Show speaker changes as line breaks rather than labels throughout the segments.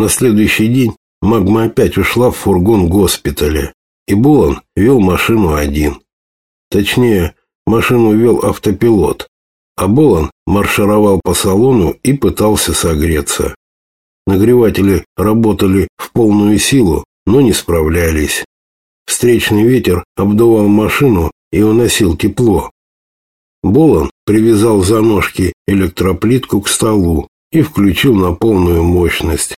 На следующий день магма опять ушла в фургон госпиталя, и Булан вел машину один. Точнее, машину вел автопилот, а Болан маршировал по салону и пытался согреться. Нагреватели работали в полную силу, но не справлялись. Встречный ветер обдувал машину и уносил тепло. Болон привязал за ножки электроплитку к столу и включил на полную мощность.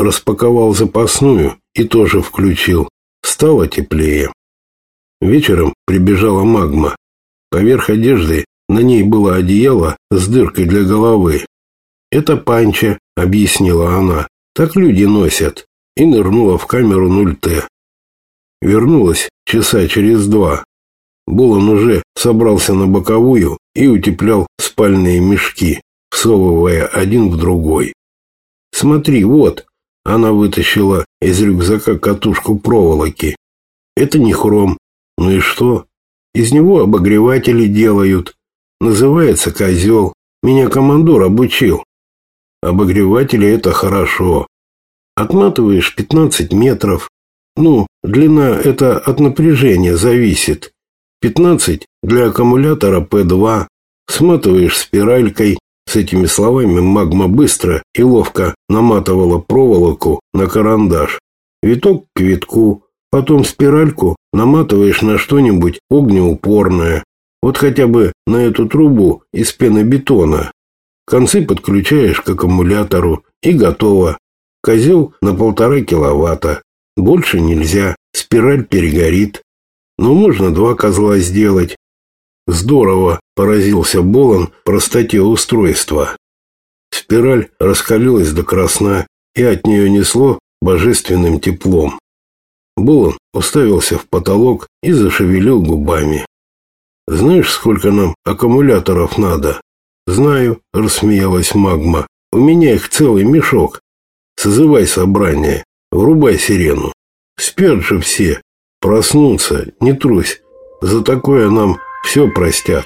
Распаковал запасную и тоже включил. Стало теплее. Вечером прибежала магма. Поверх одежды на ней было одеяло с дыркой для головы. «Это панча», — объяснила она. «Так люди носят». И нырнула в камеру 0Т. Вернулась часа через два. Булан уже собрался на боковую и утеплял спальные мешки, всовывая один в другой. «Смотри, вот!» Она вытащила из рюкзака катушку проволоки. «Это не хром. Ну и что? Из него обогреватели делают. Называется козел. Меня командор обучил. Обогреватели – это хорошо. Отматываешь 15 метров. Ну, длина – это от напряжения зависит. 15 для аккумулятора П2. Сматываешь спиралькой. С этими словами магма быстро и ловко наматывала проволоку на карандаш. Виток к витку. Потом спиральку наматываешь на что-нибудь огнеупорное. Вот хотя бы на эту трубу из пенобетона. Концы подключаешь к аккумулятору и готово. Козел на полтора киловатта. Больше нельзя, спираль перегорит. Но можно два козла сделать. Здорово, поразился Болон простоте устройства. Спираль раскалилась до красна, и от нее несло божественным теплом. Болон уставился в потолок и зашевелил губами. Знаешь, сколько нам аккумуляторов надо? Знаю, рассмеялась магма. У меня их целый мешок. Созывай собрание, врубай сирену. Спят же все. Проснуться, не трусь. За такое нам все простят.